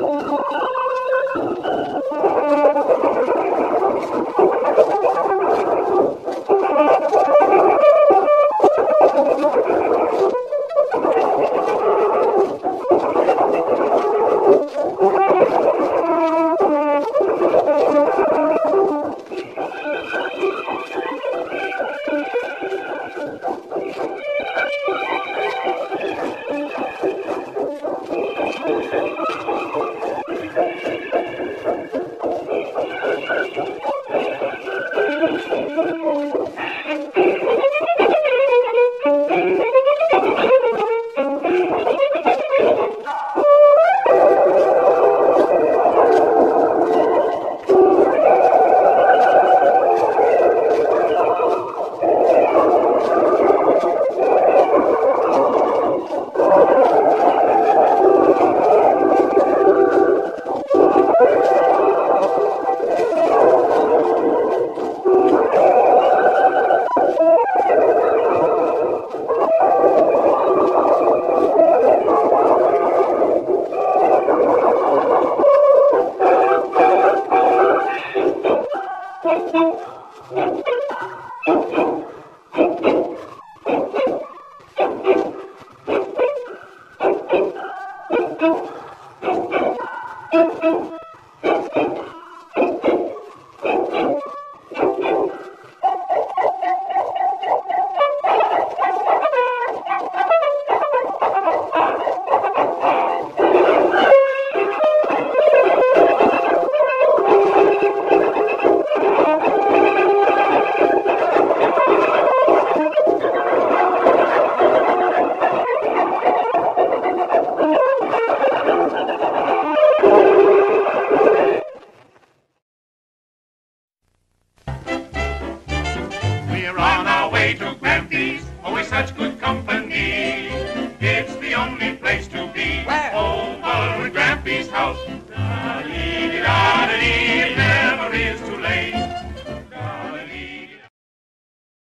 Thank you. Oh, my God. Thank you. To Grampy's, always such good company. It's the only place to be. Where? Over at Grampy's house.